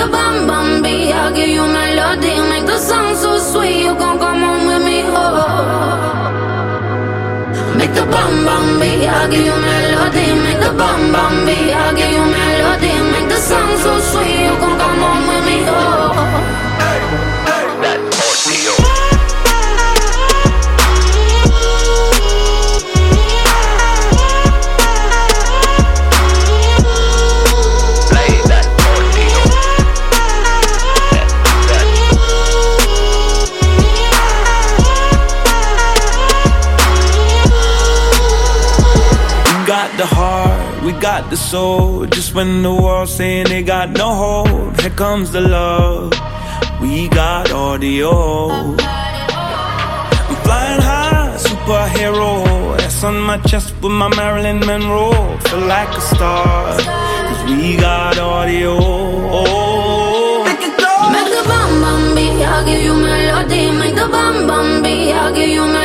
the bum bum beat. I'll give you melody, make the song so sweet. You gon' come home with me, oh. Make the bum bum beat. I'll give you melody, make the bum bum beat. I'll give you melody, got the heart, we got the soul. Just when the world's saying they got no hope, here comes the love. We got audio. I'm flying high, superhero. S on my chest with my Marilyn Monroe. Feel like a star, cause we got audio. Make the bum beat, I'll give you melody. Make the bum beat, I'll give you melody.